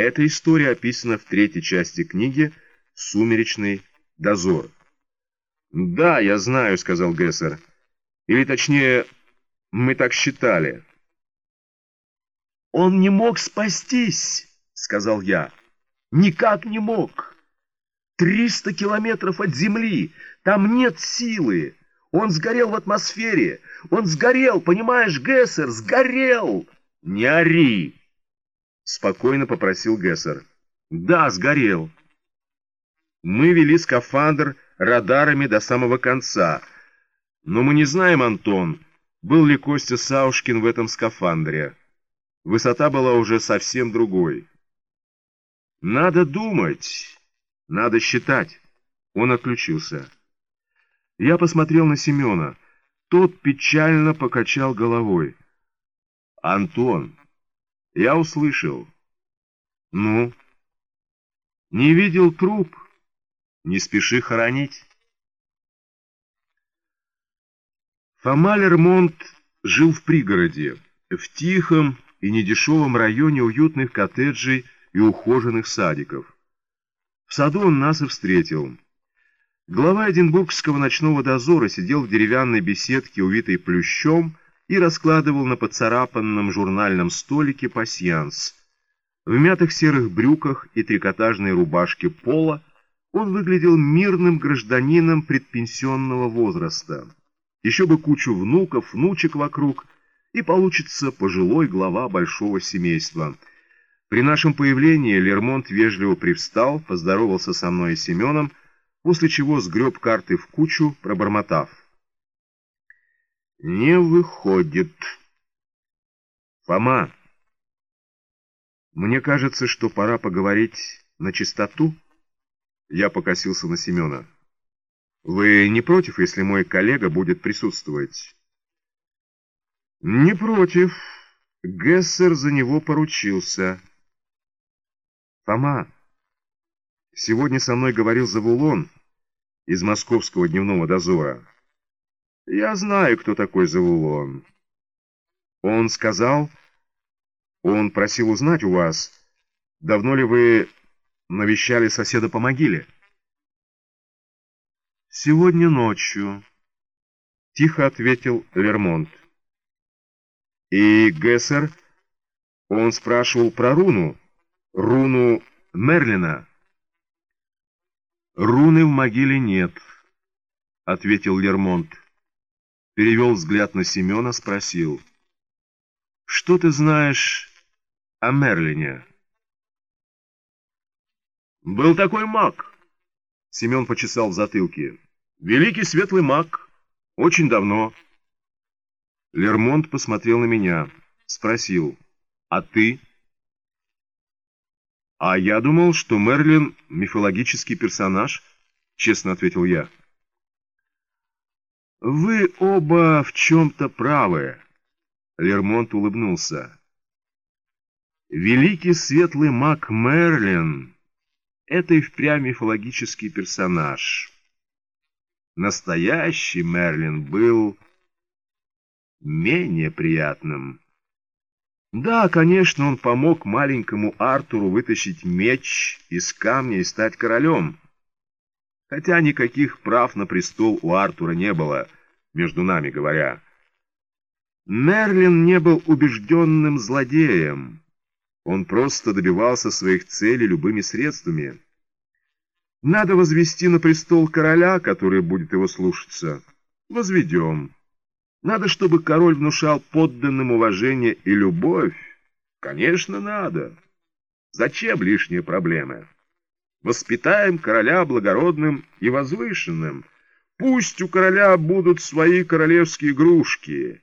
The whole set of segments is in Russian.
Эта история описана в третьей части книги «Сумеречный дозор». «Да, я знаю», — сказал Гессер. «Или точнее, мы так считали». «Он не мог спастись», — сказал я. «Никак не мог. Триста километров от Земли, там нет силы. Он сгорел в атмосфере. Он сгорел, понимаешь, Гессер, сгорел!» «Не ори!» — спокойно попросил Гессер. «Да, сгорел. Мы вели скафандр радарами до самого конца. Но мы не знаем, Антон, был ли Костя Саушкин в этом скафандре. Высота была уже совсем другой. Надо думать, надо считать. Он отключился. Я посмотрел на Семена. Тот печально покачал головой. «Антон, я услышал». «Ну?» «Не видел труп? Не спеши хоронить». Фома Лермонт жил в пригороде, в тихом и недешевом районе уютных коттеджей и ухоженных садиков. В саду он нас и встретил. Глава Эдинбургского ночного дозора сидел в деревянной беседке, увитой плющом, и раскладывал на поцарапанном журнальном столике пасьянс. В мятых серых брюках и трикотажной рубашке пола он выглядел мирным гражданином предпенсионного возраста. Еще бы кучу внуков, внучек вокруг, и получится пожилой глава большого семейства. При нашем появлении Лермонт вежливо привстал, поздоровался со мной и Семеном, после чего сгреб карты в кучу, пробормотав. Не выходит. Фома, мне кажется, что пора поговорить на чистоту. Я покосился на Семена. Вы не против, если мой коллега будет присутствовать? Не против. Гессер за него поручился. Фома, сегодня со мной говорил Завулон из московского дневного дозора. Я знаю, кто такой Завулон. Он сказал, он просил узнать у вас, давно ли вы навещали соседа по могиле? Сегодня ночью, тихо ответил Вермонт. И Гессер, он спрашивал про руну, руну Мерлина. Руны в могиле нет, ответил Лермонт перевел взгляд на Семена, спросил. «Что ты знаешь о Мерлине?» «Был такой маг», — Семен почесал в затылке. «Великий светлый маг. Очень давно». Лермонт посмотрел на меня, спросил. «А ты?» «А я думал, что Мерлин — мифологический персонаж», — честно ответил я. «Вы оба в чем-то правы», — Лермонт улыбнулся. «Великий светлый маг Мерлин — это и впрямь мифологический персонаж. Настоящий Мерлин был менее приятным. Да, конечно, он помог маленькому Артуру вытащить меч из камня и стать королем» хотя никаких прав на престол у Артура не было, между нами говоря. Мерлин не был убежденным злодеем. Он просто добивался своих целей любыми средствами. Надо возвести на престол короля, который будет его слушаться. Возведем. Надо, чтобы король внушал подданным уважение и любовь. Конечно, надо. Зачем лишние проблемы? Воспитаем короля благородным и возвышенным. Пусть у короля будут свои королевские игрушки,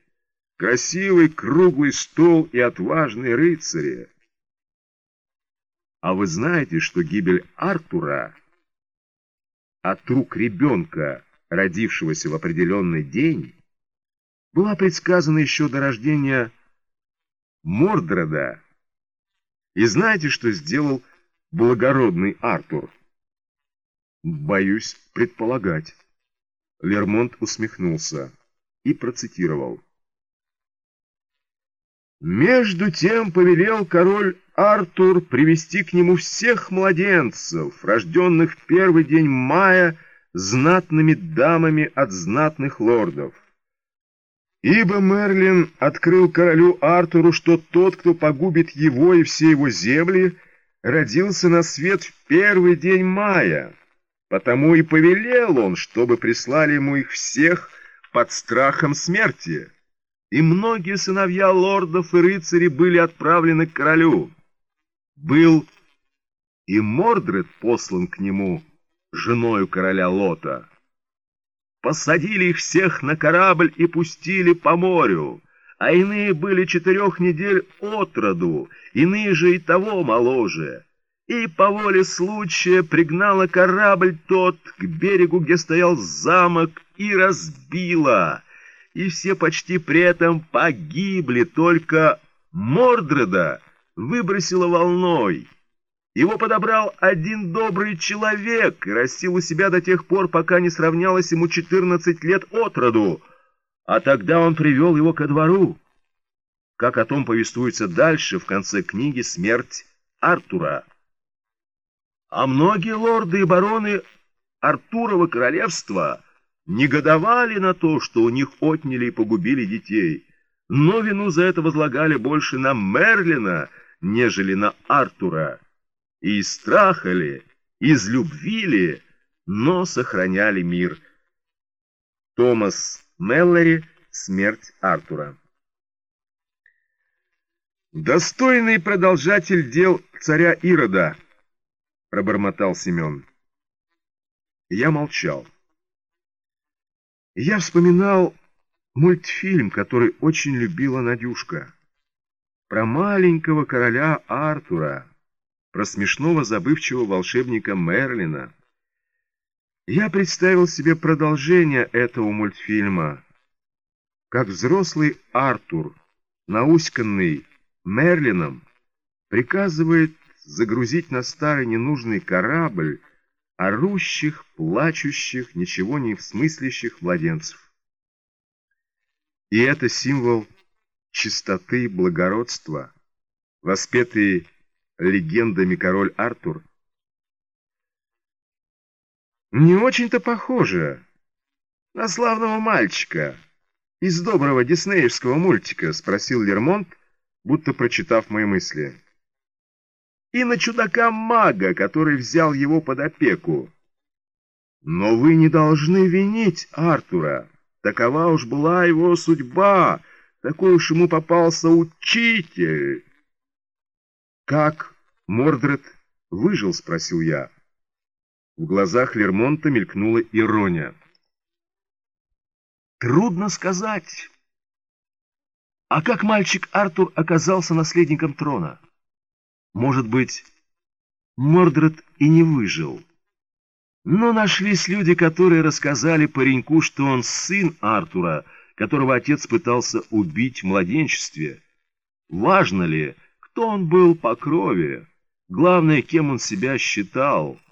красивый круглый стол и отважные рыцари. А вы знаете, что гибель Артура от рук ребенка, родившегося в определенный день, была предсказана еще до рождения Мордреда? И знаете, что сделал благородный Артур? Боюсь предполагать. Лермонт усмехнулся и процитировал. Между тем повелел король Артур привести к нему всех младенцев, рожденных в первый день мая, знатными дамами от знатных лордов. Ибо Мерлин открыл королю Артуру, что тот, кто погубит его и все его земли, родился на свет в первый день мая. Потому и повелел он, чтобы прислали ему их всех под страхом смерти. И многие сыновья лордов и рыцарей были отправлены к королю. Был и Мордред послан к нему, женою короля Лота посадили их всех на корабль и пустили по морю, а иные были четырех недель от роду, иные же и того моложе. И по воле случая пригнала корабль тот к берегу, где стоял замок, и разбила. И все почти при этом погибли, только Мордреда выбросила волной. Его подобрал один добрый человек и растил у себя до тех пор, пока не сравнялось ему 14 лет от роду, а тогда он привел его ко двору. Как о том повествуется дальше в конце книги «Смерть Артура». А многие лорды и бароны Артурова королевства негодовали на то, что у них отняли и погубили детей, но вину за это возлагали больше на Мерлина, нежели на Артура и из страха ли, из любви ли, но сохраняли мир. Томас Меллори «Смерть Артура». «Достойный продолжатель дел царя Ирода», — пробормотал Семен. Я молчал. Я вспоминал мультфильм, который очень любила Надюшка, про маленького короля Артура про смешного забывчивого волшебника Мерлина. Я представил себе продолжение этого мультфильма, как взрослый Артур, науськанный Мерлином, приказывает загрузить на старый ненужный корабль орущих, плачущих, ничего не всмыслящих младенцев. И это символ чистоты и благородства, воспетые легендами король Артур? Не очень-то похоже на славного мальчика из доброго диснеевского мультика, спросил Лермонт, будто прочитав мои мысли. И на чудака-мага, который взял его под опеку. Но вы не должны винить Артура. Такова уж была его судьба, такой уж ему попался учитель. «Как Мордред выжил?» — спросил я. В глазах Лермонта мелькнула ирония. «Трудно сказать. А как мальчик Артур оказался наследником трона? Может быть, Мордред и не выжил. Но нашлись люди, которые рассказали пареньку, что он сын Артура, которого отец пытался убить в младенчестве. Важно ли, кто он был по крови, главное, кем он себя считал –